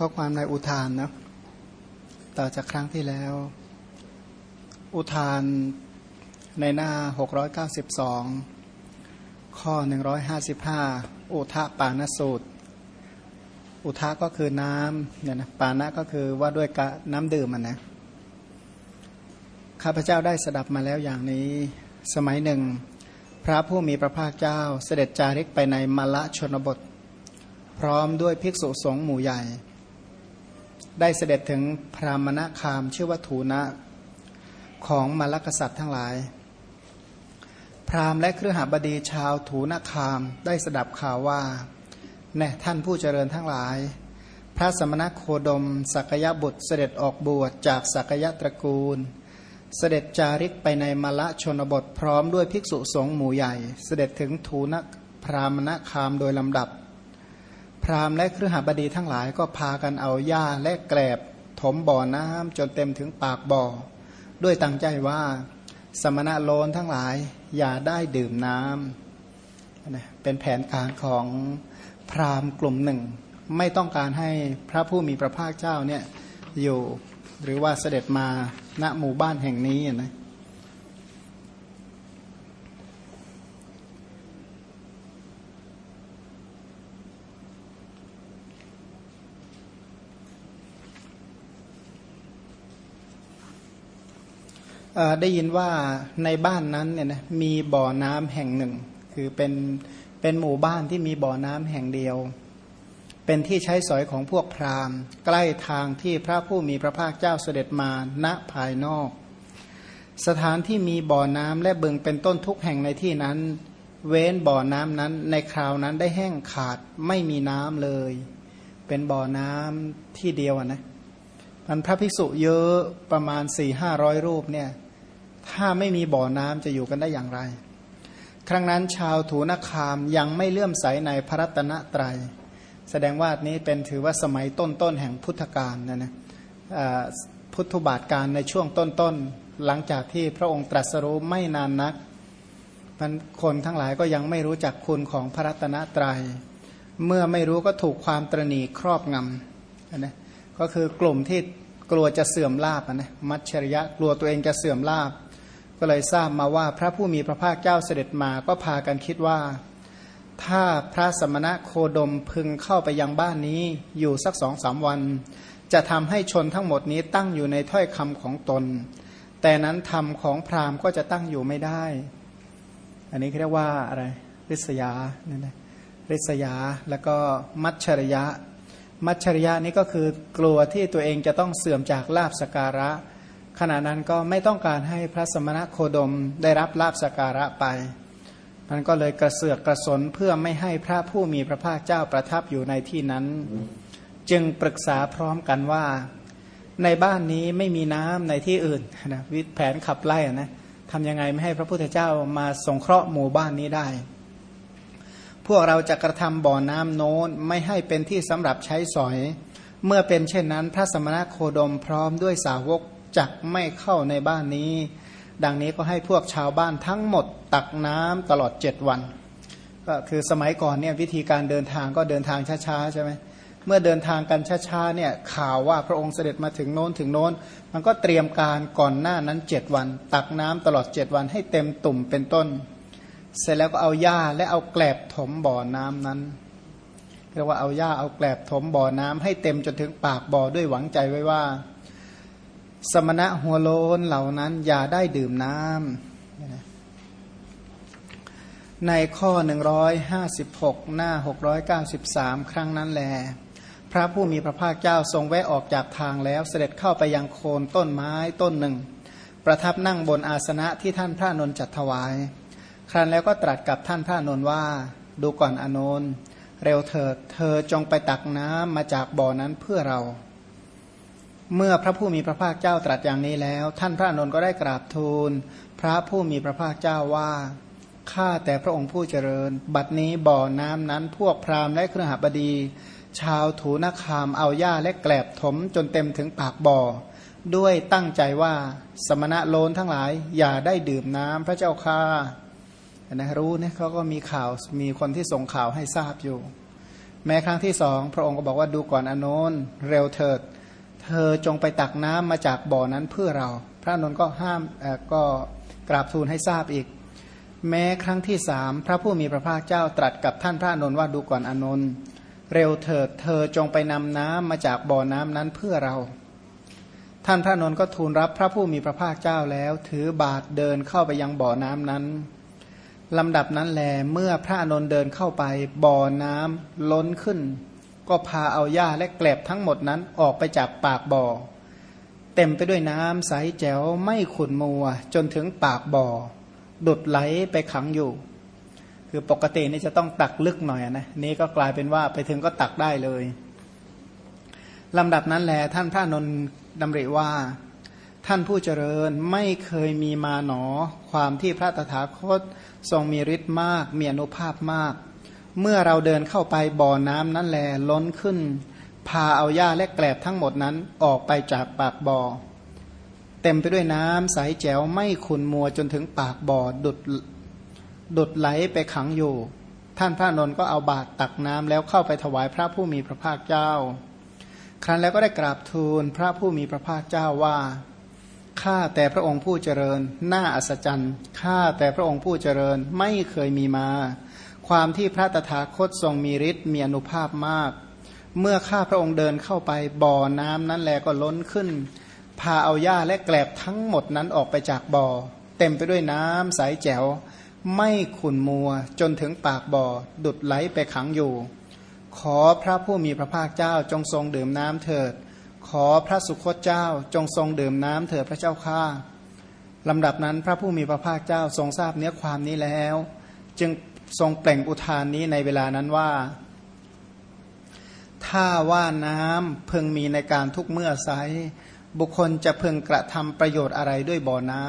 ข้อความในอุทานนะต่อจากครั้งที่แล้ว อุทานในหน้า 692 ข้อ 155 อุทะปานสูตร อุทะก็คือน้ำเนี่ยนะปานะก็คือว่าด้วยกะน้ำดื่มมันนะข้าพเจ้าได้สดับมาแล้วอย่างนี้ สมัยหนึ่ง พระผู้มีพระภาคเจ้าเสด็จจาริกไปในมละชนบท พร้อมด้วยภิกษุสงฆ์หมู่ใหญ่ ได้เสด็จถึงพรามณคามชื่อว่าถูนะของมลกษัตริย์ทั้งหลาย พราหมณ์และเครือหาบดีชาวถูนคามได้สดับข่าวว่าแน่ท่านผู้เจริญทั้งหลาย พระสมณโคดม สักยะบุตรเสด็จออกบวชจากสักยะตระกูล เสด็จจาริกไปในมละชนบทพร้อมด้วยภิกษุสงฆ์หมู่ใหญ่ เสด็จถึงถูนพรามณคามโดยลำดับ พราหมณ์และเครือหบดีทั้งหลายก็พากันเอาหญ้าและแกลบถมบ่อน้ำจนเต็มถึงปากบ่อ ด้วยตั้งใจว่าสมณะโลนทั้งหลายอย่าได้ดื่มน้ำเป็นแผนการของพราหมณ์กลุ่มหนึ่ง ไม่ต้องการให้พระผู้มีพระภาคเจ้าเนี่ยอยู่หรือว่าเสด็จมาณหมู่บ้านแห่งนี้นะ ได้ยินว่าในบ้านนั้นเนี่ยนะมีบ่อน้ำแห่งหนึ่ง คือเป็นเป็นหมู่บ้านที่มีบ่อน้ำแห่งเดียว เป็นที่ใช้สอยของพวกพราหมณ์ ใกล้ทางที่พระผู้มีพระภาคเจ้าเสด็จมาณภายนอก สถานที่มีบ่อน้ำและบึงเป็นต้นทุกแห่งในที่นั้น เว้นบ่อน้ำนั้นในคราวนั้นได้แห้งขาดไม่มีน้ำเลย เป็นบ่อน้ำที่เดียวนะมันพระภิกษุเยอะประมาณสี่ห้าร้อยรูปเนี่ย ถ้าไม่มีบ่อน้ำจะอยู่กันได้อย่างไร ครั้งนั้นชาวถูนคามยังไม่เลื่อมใสในพระรัตนตรยัย แสดงว่านี้เป็นถือว่าสมัยต้นๆแห่งพุทธกาลนะนะพุทธบาทการในช่วงต้นๆหลังจากที่พระองค์ตรัสรู้ไม่นานนักมันคนทั้งหลายก็ยังไม่รู้จักคุณของพระรัตนตรยัย เมื่อไม่รู้ก็ถูกความตรณีครอบงำนะก็คือกลุ่มที่กลัวจะเสื่อมลาบนะมัจฉริยะกลัวตัวเองจะเสื่อมลาบ ก็เลยทราบมาว่าพระผู้มีพระภาคเจ้าเสด็จมาก็พากันคิดว่า ถ้าพระสมณะโคดมพึงเข้าไปยังบ้านนี้อยู่สักสองสามวัน จะทำให้ชนทั้งหมดนี้ตั้งอยู่ในถ้อยคำของตน แต่นั้นธรรมของพราหมณ์ก็จะตั้งอยู่ไม่ได้ อันนี้เรียกว่าอะไรริษยาเนี่ยนะริษยาแล้วก็มัชชริยะ มัชชริยะนี้ก็คือกลัวที่ตัวเองจะต้องเสื่อมจากลาบสการะ ขณะนั้นก็ไม่ต้องการให้พระสมณโคดมได้รับลาบสการะไปมันก็เลยกระเสือกกระสนเพื่อไม่ให้พระผู้มีพระภาคเจ้าประทับอยู่ในที่นั้น จึงปรึกษาพร้อมกันว่า ในบ้านนี้ไม่มีน้ำในที่อื่นนะวิแผนขับไล่นะทำยังไงไม่ให้พระพุทธเจ้ามาสงเคราะห์หมู่บ้านนี้ได้ พวกเราจะกระทำบ่อน้ำโน้นไม่ให้เป็นที่สำหรับใช้สอย เมื่อเป็นเช่นนั้น พระสมณโคดมพร้อมด้วยสาวก จักไม่เข้าในบ้านนี้ ดังนี้ก็ให้พวกชาวบ้านทั้งหมดตักน้ำตลอดเจ็ดวัน ก็คือสมัยก่อนเนี่ยวิธีการเดินทางก็เดินทางช้าๆใช่ไหมเมื่อเดินทางกันช้าๆเนี่ยข่าวว่าพระองค์เสด็จมาถึงโน้นถึงโน้น มันก็เตรียมการก่อนหน้านั้นเจ็ดวัน ตักน้ำตลอดเจ็ดวันให้เต็มตุ่มเป็นต้น เสร็จแล้วก็เอาหญ้าและเอาแกลบถมบ่อน้ำนั้นเรียกว่าเอาหญ้าเอาแกลบถมบ่อน้ำให้เต็มจนถึงปากบ่อด้วยหวังใจไว้ว่า สมณะหัวโลนเหล่านั้นอย่าได้ดื่มน้ำในข้อ 156 หน้า 693 ครั้งนั้นแล พระผู้มีพระภาคเจ้าทรงแวะออกจากทางแล้วเสด็จเข้าไปยังโคนต้นไม้ต้นหนึ่ง ประทับนั่งบนอาสนะที่ท่านพระนนจัดถวาย ครั้นแล้วก็ตรัสกับท่านพระนนว่า ดูก่อนอนนเร็วเถิด เธอจงไปตักน้ำมาจากบ่อนั้นเพื่อเรา เมื่อพระผู้มีพระภาคเจ้าตรัสอย่างนี้แล้ว ท่านพระนนท์ก็ได้กราบทูล พระผู้มีพระภาคเจ้าว่าข้าแต่พระองค์ผู้เจริญ บัดนี้บ่อน้ำนั้นพวกพราหมณ์และเครือหบดี ชาวถูนคามเอาหญ้าและแกลบถมจนเต็มถึงปากบ่อ ด้วยตั้งใจว่าสมณะโลนทั้งหลาย อย่าได้ดื่มน้ำพระเจ้าค่านะรู้เนี่ยเขาก็มีข่าวมีคนที่ส่งข่าวให้ทราบอยู่ แม้ครั้งที่สองพระองค์ก็บอกว่าดูก่อนอนนท์เร็วเถิด เธอจงไปตักน้ำมาจากบ่อนั้นเพื่อเรา พระนนท์ก็ห้ามก็กราบทูลให้ทราบอีก แม้ครั้งที่สามพระผู้มีพระภาคเจ้าตรัสกับท่านพระนนท์ว่าดูก่อนอนนท์เร็วเถิดเธอจงไปนำน้ำมาจากบ่อน้ำนั้นเพื่อเรา ท่านพระนนท์ก็ทูลรับพระผู้มีพระภาคเจ้าแล้ว ถือบาทเดินเข้าไปยังบ่อน้ำนั้นลำดับนั้นแลเมื่อพระนนท์เดินเข้าไปบ่อน้ำล้นขึ้น ก็พาเอาหญ้าและแกลบทั้งหมดนั้นออกไปจากปากบ่อ เต็มไปด้วยน้ำใสแจ๋วไม่ขุ่นมัว จนถึงปากบ่อ ดุดไหลไปขังอยู่ คือปกตินี่จะต้องตักลึกหน่อยนะนี้ก็กลายเป็นว่าไปถึงก็ตักได้เลยลำดับนั้นแลท่านพระนนท์ดำริว่า ท่านผู้เจริญไม่เคยมีมาหนอ ความที่พระตถาคตทรงมีฤทธิ์มาก มีอนุภาพมาก เมื่อเราเดินเข้าไปบ่อน้ำนั้นแลล้นขึ้น พาเอาหญ้าและแกลบทั้งหมดนั้นออกไปจากปากบ่อ เต็มไปด้วยน้ำใสแจ๋วไม่ขุนมัวจนถึงปากบ่อดุดดุดไหลไปขังอยู่ ท่านพระนนท์ก็เอาบาตรตักน้ำแล้วเข้าไปถวายพระผู้มีพระภาคเจ้า ครั้นแล้วก็ได้กราบทูลพระผู้มีพระภาคเจ้าว่าข้าแต่พระองค์ผู้เจริญ น่าอัศจรรย์ข้าแต่พระองค์ผู้เจริญไม่เคยมีมา ความที่พระตถาคตทรงมีฤทธิ์มีอนุภาพมาก เมื่อข้าพระองค์เดินเข้าไปบ่อน้ำนั้นแลก็ล้นขึ้น พาเอาหญ้าและแกลบทั้งหมดนั้นออกไปจากบ่อ เต็มไปด้วยน้ำใสแจ๋ว ไม่ขุนมัวจนถึงปากบ่อ ดุดไหลไปขังอยู่ ขอพระผู้มีพระภาคเจ้าจงทรงดื่มน้ำเถิด ขอพระสุคตเจ้าจงทรงดื่มน้ำเถิดพระเจ้าข้าลำดับนั้นพระผู้มีพระภาคเจ้าทรงทราบเนื้อความนี้แล้ว จึง ทรงเปล่งอุทานนี้ในเวลานั้นว่า ถ้าว่าน้ำพึงมีในการทุกเมื่อไซบุคคลจะพึงกระทำประโยชน์อะไรด้วยบ่อน้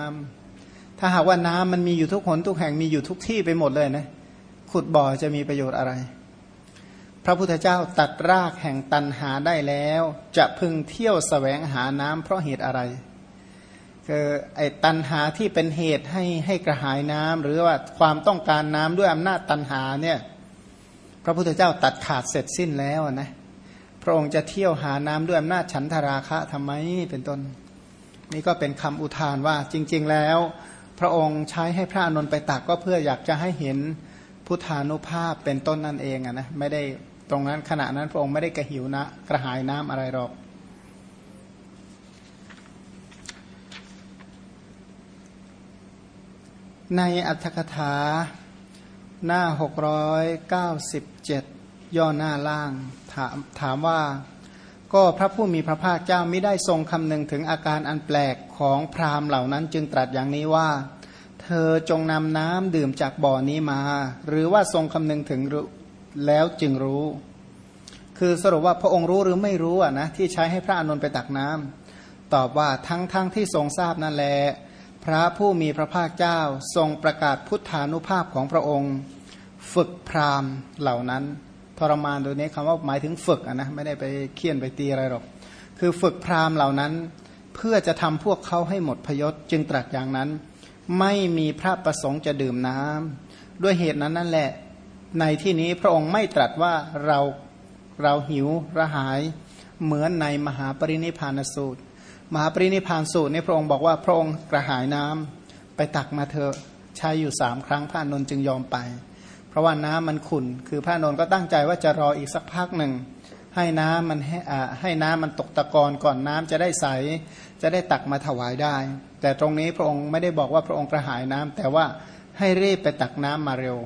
ำถ้าหากว่าน้ำมันมีอยู่ทุกคนทุกแห่งมีอยู่ทุกที่ไปหมดเลยนะขุดบ่อจะมีประโยชน์อะไร พระพุทธเจ้าตัดรากแห่งตันหาได้แล้ว จะพึงเที่ยวสแสวงหาน้ำเพราะเหตุอะไร คือไอ้ตันหาที่เป็นเหตุให้ให้กระหายน้ำหรือว่าความต้องการน้ำด้วยอำนาจตันหาเนี่ยพระพุทธเจ้าตัดขาดเสร็จสิ้นแล้วนะพระองค์จะเที่ยวหาน้ำด้วยอำนาจฉันทราคะทำไมเป็นต้น นี่ก็เป็นคำอุทานว่าจริง ๆแล้ว พระองค์ใช้ให้พระอนุนไปตักก็เพื่ออยากจะให้เห็นพุทธานุภาพเป็นต้นนั่นเองอะนะไม่ได้ตรงนั้นขณะนั้นพระองค์ไม่ได้กระหิวนะกระหายน้ำอะไรหรอก ในอัตถกถา หน้า 697 ย่อหน้าล่างถามถามว่า ก็พระผู้มีพระภาคเจ้าไม่ได้ทรงคำนึงถึงอาการอันแปลกของพราหมณ์เหล่านั้นจึงตรัสอย่างนี้ว่า เธอจงนำน้ำดื่มจากบ่อนี้มา หรือว่าทรงคำนึงถึงแล้วจึงรู้ คือสรุปว่าพระองค์รู้หรือไม่รู้อะนะที่ใช้ให้พระอนุนไปตักน้ำตอบว่าทั้งทั้งที่ทรงทราบนั่นแหละ พระผู้มีพระภาคเจ้าทรงประกาศพุทธานุภาพของพระองค์ ฝึกพราหมณ์เหล่านั้น ทรมานโดยนี้คำว่าหมายถึงฝึกะนะไม่ได้ไปเคี่ยนไปตีอะไรหรอก คือฝึกพราหมณ์เหล่านั้น เพื่อจะทำพวกเขาให้หมดพยศจึงตรัสอย่างนั้น ไม่มีพระประสงค์จะดื่มน้ำด้วยเหตุนั้นนั่นแหละ ในที่นี้พระองค์ไม่ตรัสว่าเราเราหิวระหาย เหมือนในมหาปรินิพานสูตร มหาปรินิพานสูตรนี่พระองค์บอกว่าพระองค์กระหายน้ำไปตักมาเถอะใช้อยู่สามครั้งพระนนจึงยอมไป เพราะว่าน้ำมันขุ่นคือพระนนก็ตั้งใจว่าจะรออีกสักพักหนึ่ง ให้น้ำมันให้ให้น้ำมันตกตะกอนก่อนน้ำจะได้ใส จะได้ตักมาถวายได้ แต่ตรงนี้พระองค์ไม่ได้บอกว่าพระองค์กระหายน้ำแต่ว่าให้รีบไปตักน้ำมาเร็ว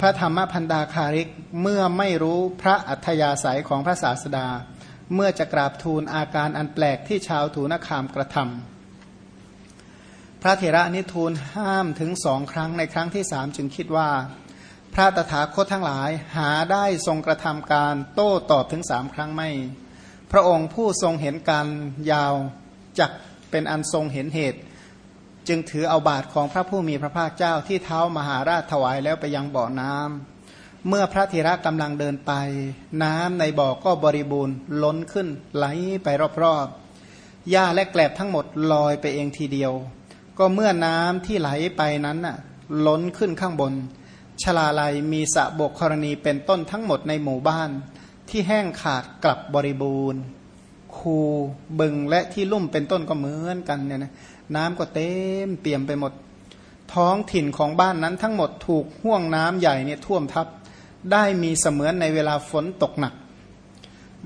พระธรรมพันดาคาริกเมื่อไม่รู้พระอัธยาศัยของพระศาสดา เมื่อจะกราบทูลอาการอันแปลกที่ชาวถูนคามกระทำพระเถระนิทูลห้ามถึงสองครั้งในครั้งที่สามจึงคิดว่า พระตถาคตทั้งหลายหาได้ทรงกระทำการโต้ตอบถึงสามครั้งไม่ พระองค์ผู้ทรงเห็นการยาวจักเป็นอันทรงเห็นเหตุ จึงถือเอาบาทของพระผู้มีพระภาคเจ้าที่เท้ามหาราชถวายแล้วไปยังบ่อน้ำ เมื่อพระธีระกำลังเดินไป น้ำในบ่อก็บริบูรณ์ล้นขึ้นไหลไปรอบๆหญ้าและแกลบทั้งหมดลอยไปเองทีเดียว ก็เมื่อน้ำที่ไหลไปนั้นน่ะล้นขึ้นข้างบน ชลาลัยมีสะบกกรณีเป็นต้นทั้งหมดในหมู่บ้าน ที่แห้งขาดกลับบริบูรณ์ คูบึงและที่ลุ่มเป็นต้นก็เหมือนกันเนี่ยนะน้ำก็เต็มเปี่ยมไปหมด ท้องถิ่นของบ้านนั้นทั้งหมดถูกห่วงน้ำใหญ่เนี่ยท่วมทับ ได้มีเสมือนในเวลาฝนตกหนัก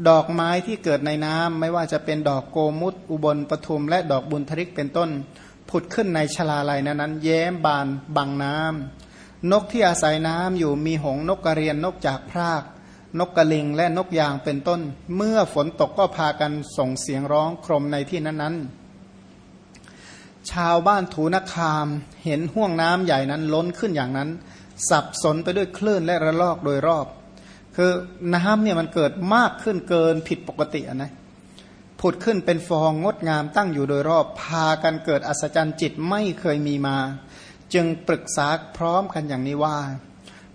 ดอกไม้ที่เกิดในน้ำไม่ว่าจะเป็นดอกโกมุตอุบลปทุม และดอกบุญทริกเป็นต้น ผุดขึ้นในชลาลัยนั้น แย้มบานบังน้ำนกที่อาศัยน้ำอยู่มีหงนกกระเรียนนกจากพราก นกกระลิงและนกยางเป็นต้น เมื่อฝนตกก็พากันส่งเสียงร้องครมในที่นั้นๆชาวบ้านถูนคามเห็นห่วงน้ำใหญ่นั้นล้นขึ้นอย่างนั้น สับสนไปด้วยคลื่นและระลอกโดยรอบ คือน้ำเนี่ยมันเกิดมากขึ้นเกินผิดปกตินะผุดขึ้นเป็นฟองงดงามตั้งอยู่โดยรอบ พากันเกิดอัศจรรย์จิตไม่เคยมีมา จึงปรึกษาพร้อมกันอย่างนี้ว่า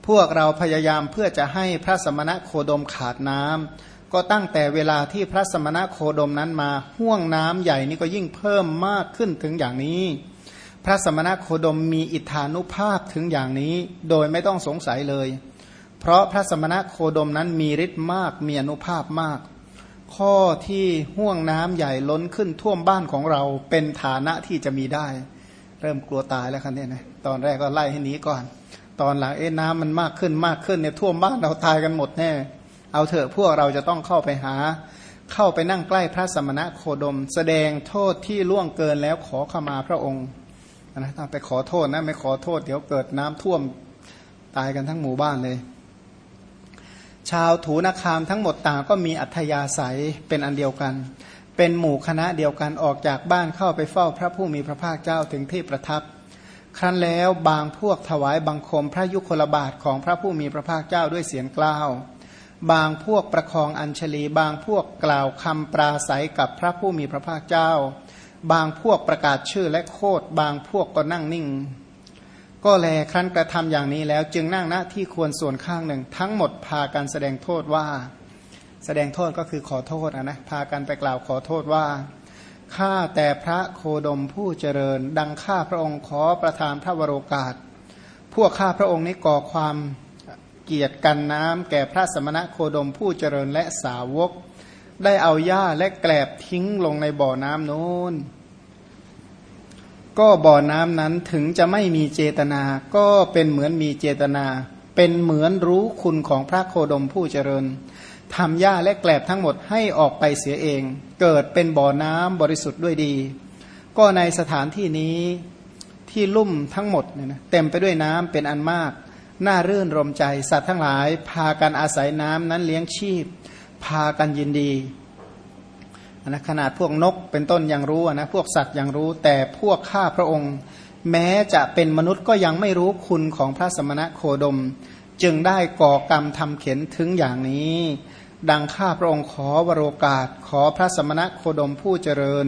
พวกเราพยายามเพื่อจะให้พระสมณะโคดมขาดน้ำก็ตั้งแต่เวลาที่พระสมณะโคดมนั้นมาห่วงน้ำใหญ่นี่ก็ยิ่งเพิ่มมากขึ้นถึงอย่างนี้ ระสมณโคดมมีอิทธานุภาพถึงอย่างนี้โดยไม่ต้องสงสัยเลย เพราะพระสมณโคดมนั้นมีฤทธิ์มากมีอนุภาพมาก ข้อที่ห่วงน้ำใหญ่ล้นขึ้นท่วมบ้านของเราเป็นฐานะที่จะมีได้ เริ่มกลัวตายแล้วครับเนี่ยนะตอนแรกก็ไล่ให้หนีก่อน ตอนหลังเอ๊ะน้ำมันมากขึ้นมากขึ้นเนี่ยท่วมบ้านเราตายกันหมดแน่เอาเถอะพวกเราจะต้องเข้าไปหา เข้าไปนั่งใกล้พระสมณะโคดม แสดงโทษที่ล่วงเกินแล้วขอขมาพระองค์ นะถ้าไปขอโทษนะไม่ขอโทษเดี๋ยวเกิดน้ำท่วมตายกันทั้งหมู่บ้านเลย ชาวถูนคามทั้งหมดต่างก็มีอัธยาศัยเป็นอันเดียวกัน เป็นหมู่คณะเดียวกันออกจากบ้านเข้าไปเฝ้าพระผู้มีพระภาคเจ้าถึงที่ประทับ ครั้นแล้วบางพวกถวายบังคมพระยุคลบาทของพระผู้มีพระภาคเจ้าด้วยเสียงกล้าวบางพวกประคองอัญชลี บางพวกกล่าวคำปราศัยกับพระผู้มีพระภาคเจ้า บางพวกประกาศชื่อและโคดบางพวกก็นั่งนิ่ง ก็แลครั้นกระทำอย่างนี้แล้วจึงนั่งณที่ควรส่วนข้างหนึ่ง ทั้งหมดพากันแสดงโทษว่า แสดงโทษก็คือขอโทษนะนะพากันไปกล่าวขอโทษว่าข้าแต่พระโคดมผู้เจริญ ดังข้าพระองค์ขอประทานพระวโรกาส พวกข้าพระองค์นี้ก่อความเกียรติกันน้ำแก่พระสมณะโคดมผู้เจริญและสาวก ได้เอาหญ้าและแกลบทิ้งลงในบ่อน้ำโน้น ก็บ่อน้ำนั้นถึงจะไม่มีเจตนา ก็เป็นเหมือนมีเจตนา เป็นเหมือนรู้คุณของพระโคดมผู้เจริญทำหญ้าและแกลบทั้งหมดให้ออกไปเสียเอง เกิดเป็นบ่อน้ำบริสุทธิ์ด้วยดี ก็ในสถานที่นี้ที่ลุ่มทั้งหมดเนี่ยนะเต็มไปด้วยน้ำเป็นอันมาก น่ารื่นรมใจ สัตว์ทั้งหลาย พากันอาศัยน้ำนั้นเลี้ยงชีพ พากันยินดีนะขนาดพวกนกเป็นต้นยังรู้นะพวกสัตว์ยังรู้ แต่พวกข้าพระองค์ แม้จะเป็นมนุษย์ก็ยังไม่รู้คุณของพระสมณะโคดม จึงได้ก่อกรรมทำเข็นถึงอย่างนี้ ดังข้าพระองค์ขอวโรกาสขอพระสมณะโคดมผู้เจริญ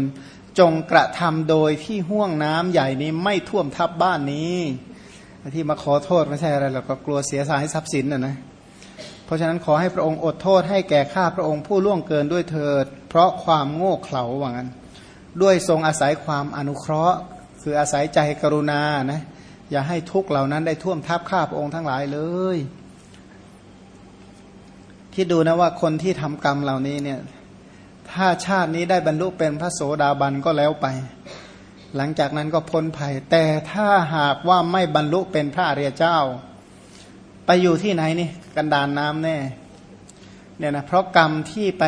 จงกระทำโดยที่ห่วงน้ำใหญ่นี้ไม่ท่วมทับบ้านนี้ ที่มาขอโทษไม่ใช่อะไรหรอกก็กลัวเสียสายทรัพย์สินนะนะ เพราะฉะนั้นขอให้พระองค์อดโทษให้แก่ข้าพระองค์ผู้ล่วงเกินด้วยเถิด เพราะความโง่เขลาว่างั้น ด้วยทรงอาศัยความอนุเคราะห์ คืออาศัยใจกรุณานะอย่าให้ทุกเหล่านั้นได้ท่วมทับข้าพระองค์ทั้งหลายเลยคิดดูนะว่าคนที่ทำกรรมเหล่านี้เนี่ยถ้าชาตินี้ได้บรรลุเป็นพระโสดาบันก็แล้วไป หลังจากนั้นก็พ้นภัย แต่ถ้าหากว่าไม่บรรลุเป็นพระอริยเจ้า ไปอยู่ที่ไหนนี่กันดานน้ำแน่เนี่ยนะเพราะกรรมที่ไป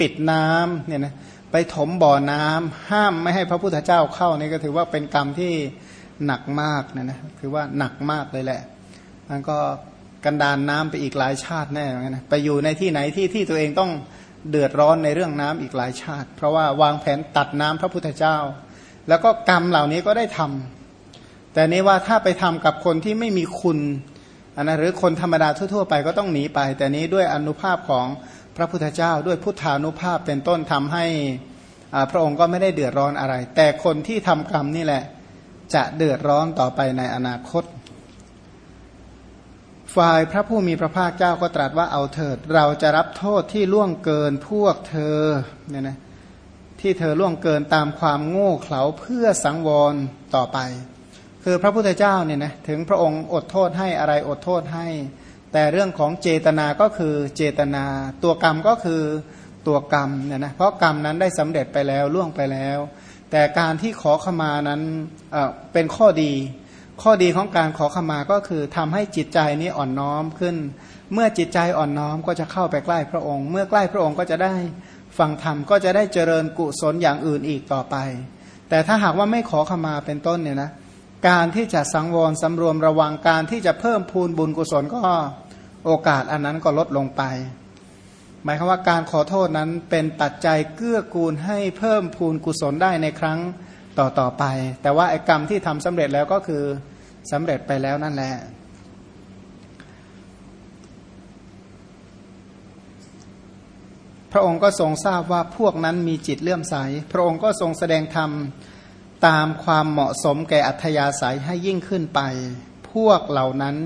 ปิดน้ำเนี่ยนะไปถมบ่อน้ำห้ามไม่ให้พระพุทธเจ้าเข้านี่ก็ถือว่าเป็นกรรมที่หนักมากนะนะคือว่าหนักมากเลยแหละมันก็กันดานน้ำไปอีกหลายชาติแน่เหมือนกันนะไปอยู่ในที่ไหนที่ที่ตัวเองต้องเดือดร้อนในเรื่องน้ำอีกหลายชาติ เพราะว่าวางแผนตัดน้ำพระพุทธเจ้า แล้วก็กรรมเหล่านี้ก็ได้ทำแต่นี้ว่าถ้าไปทำกับคนที่ไม่มีคุณ อันนะหรือคนธรรมดาทั่วๆไปก็ต้องหนีไป แต่นี้ด้วยอนุภาพของพระพุทธเจ้า ด้วยพุทธานุภาพเป็นต้นทำให้พระองค์ก็ไม่ได้เดือดร้อนอะไร แต่คนที่ทำกรรมนี่แหละจะเดือดร้อนต่อไปในอนาคต ฝ่ายพระผู้มีพระภาคเจ้าก็ตรัสว่าเอาเถิด เราจะรับโทษที่ล่วงเกินพวกเธอเนี่ยนะที่เธอล่วงเกินตามความโง่เขลาเพื่อสังวรต่อไป คือพระพุทธเจ้าเนี่ยนะถึงพระองค์อดโทษให้อะไรอดโทษให้ แต่เรื่องของเจตนาก็คือเจตนา ตัวกรรมก็คือตัวกรรมเนี่ยนะเพราะกรรมนั้นได้สำเร็จไปแล้วล่วงไปแล้ว แต่การที่ขอขมานั้นเเป็นข้อดี ข้อดีของการขอขมาก็คือทำให้จิตใจนี้อ่อนน้อมขึ้น เมื่อจิตใจอ่อนน้อมก็จะเข้าไปใกล้พระองค์ เมื่อใกล้พระองค์ก็จะได้ฟังธรรมก็จะได้เจริญกุศลอย่างอื่นอีกต่อไป แต่ถ้าหากว่าไม่ขอขมาเป็นต้นเนี่ยนะ การที่จะสังวรสำรวมระวังการที่จะเพิ่มพูนบุญกุศลก็โอกาสอันนั้นก็ลดลงไป หมายความว่าการขอโทษนั้นเป็นปัจจัยเกื้อกูลให้เพิ่มพูนกุศลได้ในครั้งต่อต่อไป แต่ว่าไอ้กรรมที่ทำสำเร็จแล้วก็คือสำเร็จไปแล้วนั่นแหละพระองค์ก็ทรงทราบว่าพวกนั้นมีจิตเลื่อมใส พระองค์ก็ทรงแสดงธรรม ตามความเหมาะสมแก่อัธยาศัยให้ยิ่งขึ้นไป พวกเหล่านั้น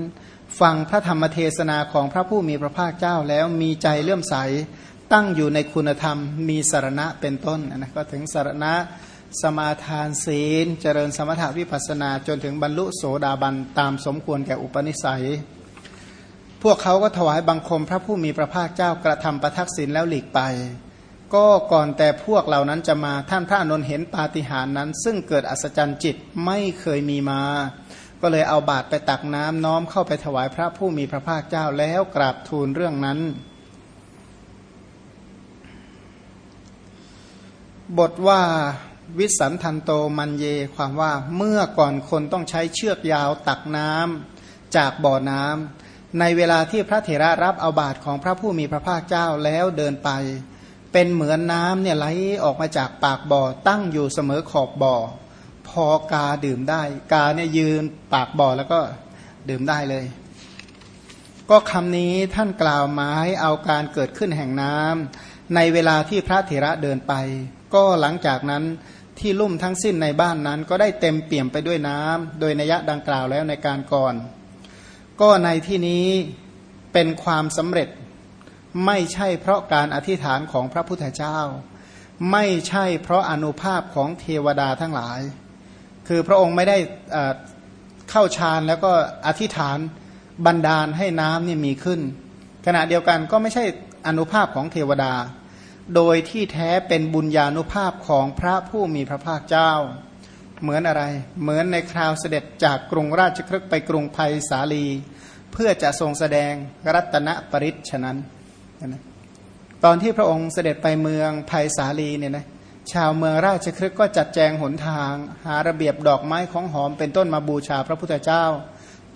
ฟังพระธรรมเทศนาของพระผู้มีพระภาคเจ้าแล้วมีใจเลื่อมใส ตั้งอยู่ในคุณธรรม มีสารณะเป็นต้นนะก็ถึงสารณะสมาทานศีล เจริญสมถาวิปัสนาจนถึงบรรลุโสดาบันตามสมควรแก่อุปนิสัย พวกเขาก็ถวายบังคมพระผู้มีพระภาคเจ้ากระทำประทักษิณแล้วหลีกไป ก็ก่อนแต่พวกเหล่านั้นจะมาท่านพระอนุนเห็นปาฏิหาริย์นั้น ซึ่งเกิดอัศจรรย์จิตไม่เคยมีมา ก็เลยเอาบาตรไปตักน้ำน้อมเข้าไปถวายพระผู้มีพระภาคเจ้าแล้วกราบทูลเรื่องนั้น บทว่าวิสันทันโตมันเยความว่าเมื่อก่อนคนต้องใช้เชือกยาวตักน้ำจากบ่อน้ำในเวลาที่พระเถระรับเอาบาตรของพระผู้มีพระภาคเจ้าแล้วเดินไป เป็นเหมือนน้ำเนี่ยไหลออกมาจากปากบ่อ ตั้งอยู่เสมอขอบบ่อ พอกาดื่มได้ กาเนี่ยยืนปากบ่อแล้วก็ดื่มได้เลย ก็คำนี้ท่านกล่าวหมาให้เอาการเกิดขึ้นแห่งน้ำในเวลาที่พระเถระเดินไป ก็หลังจากนั้นที่ลุ่มทั้งสิ้นในบ้านนั้น ก็ได้เต็มเปี่ยมไปด้วยน้ำโดยนัยดังกล่าวแล้วในการก่อน ก็ในที่นี้เป็นความสำเร็จ ไม่ใช่เพราะการอธิษฐานของพระพุทธเจ้า ไม่ใช่เพราะอนุภาพของเทวดาทั้งหลาย คือพระองค์ไม่ได้เข้าฌานแล้วก็อธิษฐานบันดาลให้น้ำนี่มีขึ้น ขณะเดียวกันก็ไม่ใช่อนุภาพของเทวดา โดยที่แท้เป็นบุญญาณุภาพของพระผู้มีพระภาคเจ้า เหมือนอะไร เหมือนในคราวเสด็จจากกรุงราชครึกไปกรุงไผ่สาลี เพื่อจะทรงแสดงรัตนปริศฉะนั้น นะตอนที่พระองค์เสด็จไปเมืองภัยสาลีเนี่ยนะชาวเมืองราชครึกก็จัดแจงหนทาง หาระเบียบดอกไม้ของหอมเป็นต้นมาบูชาพระพุทธเจ้า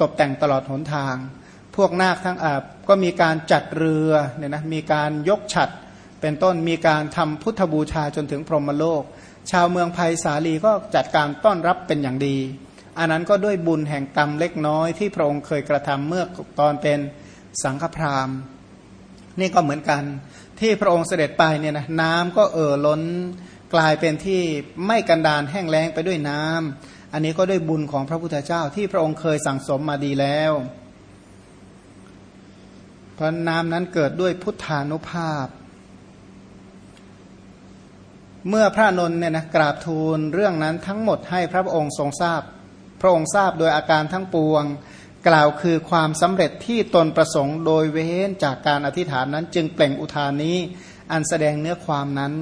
ตกแต่งตลอดหนทาง พวกนาคทั้งอาบก็มีการจัดเรือเนี่ยนะมีการยกฉัดเป็นต้นมีการทำพุทธบูชาจนถึงพรหมโลก ชาวเมืองภัยสาลีก็จัดการต้อนรับเป็นอย่างดี อันนั้นก็ด้วยบุญแห่งกรรมเล็กน้อยที่พระองค์เคยกระทำเมื่อตอนเป็นสังฆพราหมณ์ นี่ก็เหมือนกัน ที่พระองค์เสด็จไปเนี่ยนะน้ำก็เอ่อล้นกลายเป็นที่ไม่กันดานแห้งแล้งไปด้วยน้ำอันนี้ก็ด้วยบุญของพระพุทธเจ้าที่พระองค์เคยสั่งสมมาดีแล้ว เพราะน้ำนั้นเกิดด้วยพุทธานุภาพ เมื่อพระนนท์เนี่ยนะกราบทูลเรื่องนั้นทั้งหมดให้พระองค์ทรงทราบ พระองค์ทราบโดยอาการทั้งปวง กล่าวคือความสำเร็จที่ตนประสงค์โดยเว้นจากการอธิษฐานนั้น จึงเปล่งอุทานนี้ อันแสดงเนื้อความนั้น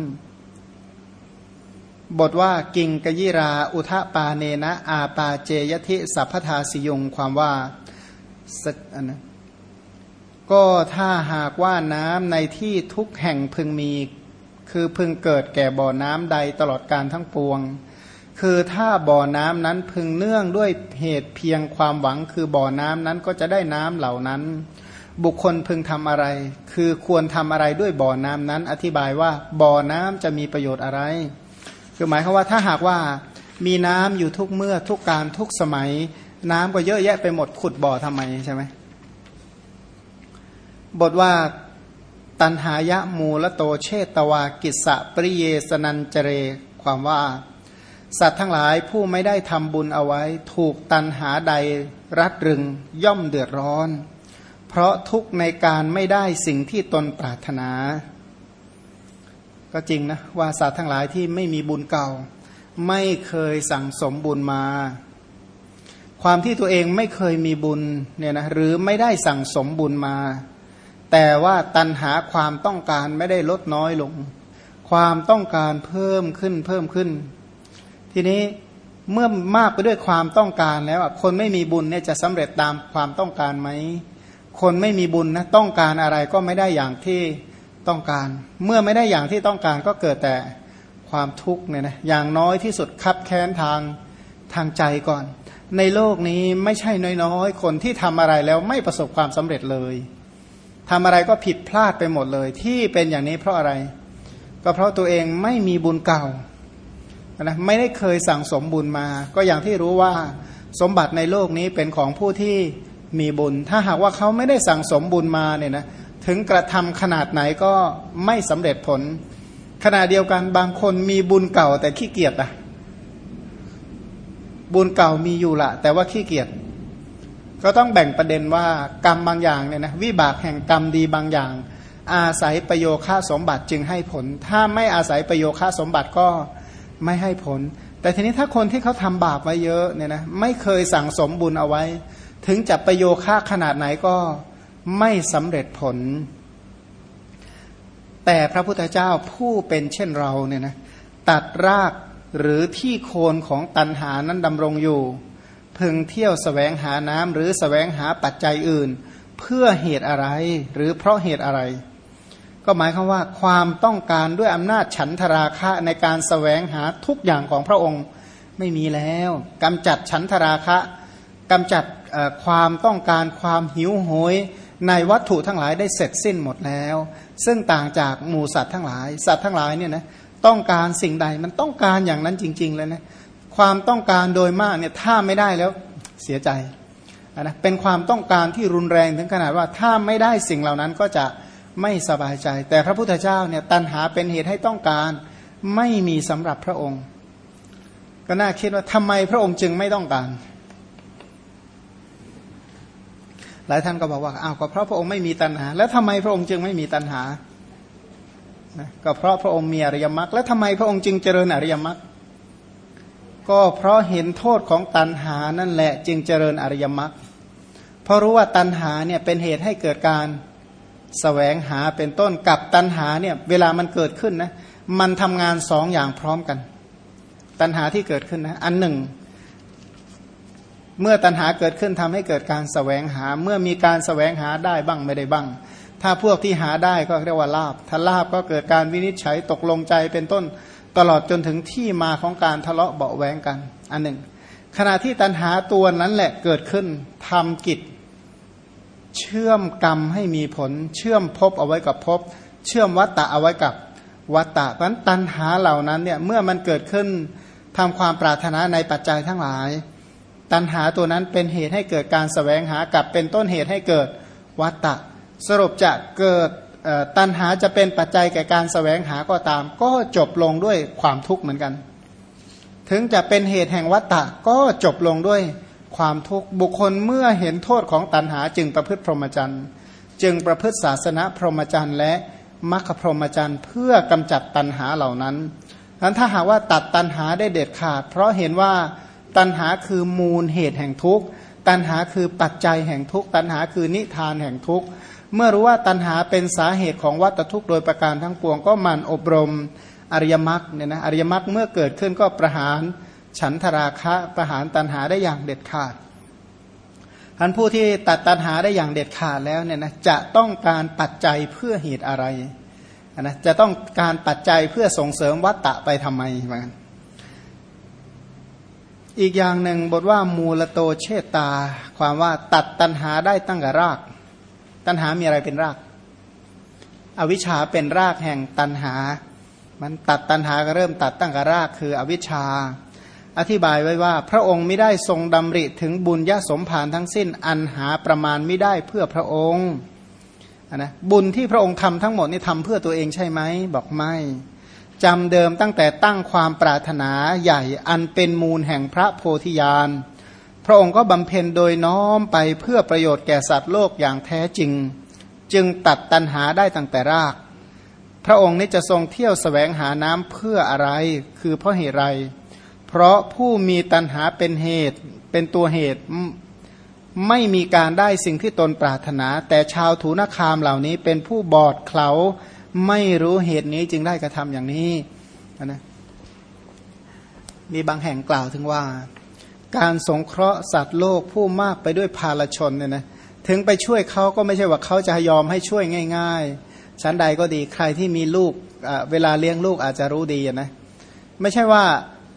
บทว่ากิงกยิรา อุทะปาเนนะ อาปาเจยทิสัพพทาสิยงความว่าอันนะก็ถ้าหากว่าน้ำในที่ทุกแห่งพึงมี คือพึงเกิดแก่บ่อน้ำใดตลอดการทั้งปวง คือถ้าบ่อน้ำนั้นพึงเนื่องด้วยเหตุเพียงความหวัง คือบ่อน้ำนั้นก็จะได้น้ำเหล่านั้น บุคคลพึงทำอะไร คือควรทำอะไรด้วยบ่อน้ำนั้น อธิบายว่าบ่อน้ำจะมีประโยชน์อะไร คือหมายความว่าถ้าหากว่ามีน้ำอยู่ทุกเมื่อทุกการทุกสมัย น้ำก็เยอะแยะไปหมดขุดบ่อทำไมใช่ไหมบทว่าตันหายะมูละโตเชตวากิสะปริเยสนันเจเร ความว่า สัตว์ทั้งหลายผู้ไม่ได้ทำบุญเอาไว้ ถูกตันหาใดรัดรึงย่อมเดือดร้อน เพราะทุกในการไม่ได้สิ่งที่ตนปรารถนา ก็จริงนะว่าสัตว์ทั้งหลายที่ไม่มีบุญเก่า ไม่เคยสั่งสมบุญมา ความที่ตัวเองไม่เคยมีบุญเนี่ยนะหรือไม่ได้สั่งสมบุญมา แต่ว่าตัณหาความต้องการไม่ได้ลดน้อยลง ความต้องการเพิ่มขึ้นเพิ่มขึ้น ทีนี้เมื่อมากไปด้วยความต้องการแล้วคนไม่มีบุญเนี่ยจะสำเร็จตามความต้องการไหม คนไม่มีบุญนะต้องการอะไรก็ไม่ได้อย่างที่ต้องการ เมื่อไม่ได้อย่างที่ต้องการก็เกิดแต่ความทุกข์เนี่ยนะอย่างน้อยที่สุดคับแค้นทางทางใจก่อน ในโลกนี้ไม่ใช่น้อยๆ คนที่ทำอะไรแล้วไม่ประสบความสำเร็จเลยทำอะไรก็ผิดพลาดไปหมดเลย ที่เป็นอย่างนี้เพราะอะไร ก็เพราะตัวเองไม่มีบุญเก่า นะไม่ได้เคยสั่งสมบุญมา ก็อย่างที่รู้ว่าสมบัติในโลกนี้เป็นของผู้ที่มีบุญ ถ้าหากว่าเขาไม่ได้สั่งสมบุญมาเนี่ยนะถึงกระทำขนาดไหนก็ไม่สำเร็จผล ขณะเดียวกันบางคนมีบุญเก่าแต่ขี้เกียจอะบุญเก่ามีอยู่ละแต่ว่าขี้เกียจก็ต้องแบ่งประเด็นว่ากรรมบางอย่างเนี่ยนะวิบากแห่งกรรมดีบางอย่าง อาศัยประโยค่าสมบัติจึงให้ผล ถ้าไม่อาศัยประโยค่าสมบัติก็ ไม่ให้ผล แต่ทีนี้ถ้าคนที่เขาทำบาปไว้เยอะเนี่ยนะไม่เคยสั่งสมบุญเอาไว้ ถึงจะประโยค่าขนาดไหนก็ไม่สำเร็จผล แต่พระพุทธเจ้าผู้เป็นเช่นเราเนี่ยนะตัดรากหรือที่โคนของตันหานั้นดำรงอยู่ พึงเที่ยวสแสวงหาน้ำหรือสแสวงหาปัจจัยอื่น เพื่อเหตุอะไรหรือเพราะเหตุอะไร ก็หมายความว่าความต้องการด้วยอำนาจฉันทราคะในการสแสวงหาทุกอย่างของพระองค์ไม่มีแล้วกำจัดฉันทราคะกำจัดความต้องการความหิวโหยในวัตถุทั้งหลายได้เสร็จสิ้นหมดแล้ว ซึ่งต่างจากหมูสัตว์ทั้งหลาย สัตว์ทั้งหลายเนี่ยนะต้องการสิ่งใดมันต้องการอย่างนั้นจริง ๆ เลยนะความต้องการโดยมากเนี่ยถ้าไม่ได้แล้วเสียใจนะเป็นความต้องการที่รุนแรงถึงขนาดว่าถ้าไม่ได้สิ่งเหล่านั้นก็จะ ไม่สบายใจ แต่พระพุทธเจ้าเนี่ยตัณหาเป็นเหตุให้ต้องการ ไม่มีสำหรับพระองค์ ก็น่าคิดว่าทำไมพระองค์จึงไม่ต้องการ หลายท่านก็บอกว่าอ้าวก็เพราะพระองค์ไม่มีตัณหา แล้วทำไมพระองค์จึงไม่มีตัณหาก็เพราะพระองค์มีอริยมรรคแล้วทำไมพระองค์จึงเจริญอริยมรรคก็เพราะเห็นโทษของตัณหานั่นแหละจึงเจริญอริยมรรคเพราะรู้ว่าตัณหาเนี่ยเป็นเหตุให้เกิดการ แสวงหาเป็นต้นกับตัณหาเนี่ยเวลามันเกิดขึ้นนะมันทำงานสองอย่างพร้อมกัน ตัณหาที่เกิดขึ้นนะอันหนึ่ง เมื่อตัณหาเกิดขึ้นทำให้เกิดการสแสวงหา เมื่อมีการสแสวงหาได้บ้างไม่ได้บ้าง ถ้าพวกที่หาได้ก็เรียกว่าลาบถ้าลาบก็เกิดการวินิจฉัยตกลงใจเป็นต้นตลอดจนถึงที่มาของการทะเลาะเบาแวงกัน อันหนึ่ง ขณะที่ตัณหาตัวนั้นแหละเกิดขึ้นทำกิจ เชื่อมกรรมให้มีผล เชื่อมภพเอาไว้กับภพเชื่อมวัตตะเอาไว้กับวัตตะเพราะนั้นตัณหาเหล่านั้นเนี่ยเมื่อมันเกิดขึ้นทำความปรารถนาในปัจจัยทั้งหลาย ตัณหาตัวนั้นเป็นเหตุให้เกิดการสแสวงหากับเป็นต้นเหตุให้เกิดวัตตะ สรุปจะเกิดตัณหาจะเป็นปัจจัยแก่การสแสวงหาก็ตาม ก็จบลงด้วยความทุกข์เหมือนกัน ถึงจะเป็นเหตุแห่งวัตตะก็จบลงด้วย ความทุกข์บุคคลเมื่อเห็นโทษของตัณหาจึงประพฤติพรหมจรรย์ จึงประพฤติศาสนาพรหมจรรย์และมรรคพรหมจรรย์เพื่อกำจัดตัณหาเหล่านั้นนั้นถ้าหากว่าตัดตัณหาได้เด็ดขาด เพราะเห็นว่าตัณหาคือมูลเหตุแห่งทุกข์ตัณหาคือปัจจัยแห่งทุกข์ตัณหาคือนิทานแห่งทุกข์เมื่อรู้ว่าตัณหาเป็นสาเหตุของวัตทุกข์โดยประการทั้งปวงก็มันอบรมอริยมรรคเนี่ยนะอริยมรรคเมื่อเกิดขึ้นก็ประหาร ฉันทราคะประหารตัณหาได้อย่างเด็ดขาดท่านผู้ที่ตัดตัณหาได้อย่างเด็ดขาดแล้วเนี่ยนะจะต้องการปัจจัยเพื่อเหตุอะไรนะจะต้องการปัจจัยเพื่อส่งเสริมวัตตะไปทำไมเหมือนกันอีกอย่างหนึ่งบทว่ามูลโตเชตตาความว่าตัดตัณหาได้ตั้งแต่ราก ตัณหามีอะไรเป็นราก อวิชชาเป็นรากแห่งตัณหา มันตัดตัณหาก็เริ่มตัดตั้งแต่รากคืออวิชชา อธิบายไว้ว่า พระองค์ไม่ได้ทรงดำริถึงบุญยสมผานทั้งสิ้นอันหาประมาณไม่ได้เพื่อพระองค์นะบุญที่พระองค์ทำทั้งหมดนี่ทำเพื่อตัวเองใช่ไหมบอกไม่จำเดิมตั้งแต่ตั้งความปรารถนาใหญ่อันเป็นมูลแห่งพระโพธิญาณพระองค์ก็บำเพ็ญโดยน้อมไปเพื่อประโยชน์แก่สัตว์โลกอย่างแท้จริง จึงตัดตันหาได้ตั้งแต่ราก พระองค์นี้จะทรงเที่ยวสแสวงหาน้ำเพื่ออะไร คือเพราะเหตุไร เพราะผู้มีตัณหาเป็นเหตุ เป็นตัวเหตุไม่มีการได้สิ่งที่ตนปรารถนา แต่ชาวถูนคามเหล่านี้เป็นผู้บอดเขาไม่รู้เหตุนี้จึงได้กระทำอย่างนี้นะมีบางแห่งกล่าวถึงว่า การสงเคราะห์สัตว์โลกผู้มากไปด้วยภาลชนเนี่ยนะถึงไปช่วยเขาก็ไม่ใช่ว่าเขาจะยอมให้ช่วยง่าย ๆ ชั้นใดก็ดีใครที่มีลูกเวลาเลี้ยงลูกอาจจะรู้ดีนะไม่ใช่ว่า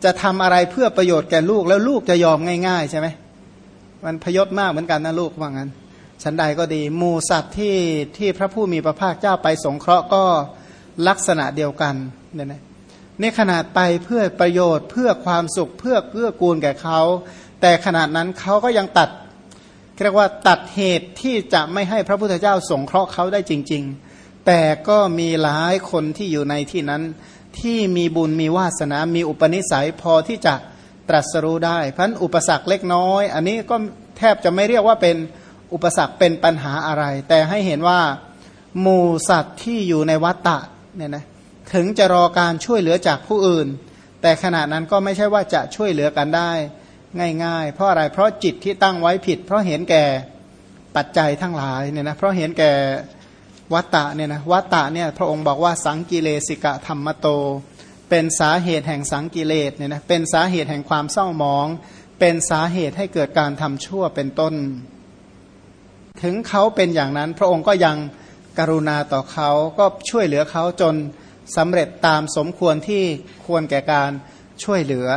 จะทำอะไรเพื่อประโยชน์แก่ลูกแล้วลูกจะยอมง่าย ๆ ใช่ไหมมันพยศมากเหมือนกันนะลูกว่างั้นชั้นใดก็ดีหมูสัตว์ที่ที่พระผู้มีพระภาคเจ้าไปสงเคราะห์ก็ลักษณะเดียวกันเนี่ยนะนี่ขนาดไปเพื่อประโยชน์เพื่อความสุขเพื่อเพื่อกูลแก่เขา แต่ขนาดนั้นเขาก็ยังตัดเรียกว่าตัดเหตุที่จะไม่ให้พระพุทธเจ้าสงเคราะห์เขาได้จริง ๆ แต่ก็มีหลายคนที่อยู่ในที่นั้น ที่มีบุญมีวาสนา มีอุปนิสัยพอที่จะตรัสรู้ได้เพราะอุปสรรคเล็กน้อย อันนี้ก็แทบจะไม่เรียกว่าเป็นอุปสรรคเป็นปัญหาอะไร แต่ให้เห็นว่าหมูสัตว์ที่อยู่ในวัตตะเนี่ยนะถึงจะรอการช่วยเหลือจากผู้อื่น แต่ขณะนั้นก็ไม่ใช่ว่าจะช่วยเหลือกันได้ ง่าย ๆ เพราะอะไรเพราะจิตที่ตั้งไว้ผิด เพราะเห็นแก่ปัจจัยทั้งหลายเนี่ยนะเพราะเห็นแก่ วัตตะเนี่ยนะวัตตะเนี่ยพระองค์บอกว่าสังกิเลสิกะธรรมโต เป็นสาเหตุแห่งสังกิเลสเนี่ยนะเป็นสาเหตุแห่งความเศร้าหมอง เป็นสาเหตุให้เกิดการทำชั่วเป็นต้น ถึงเขาเป็นอย่างนั้น พระองค์ก็ยังกรุณาต่อเขาก็ช่วยเหลือเขาจนสำเร็จตามสมควรที่ควรแก่การช่วยเหลือ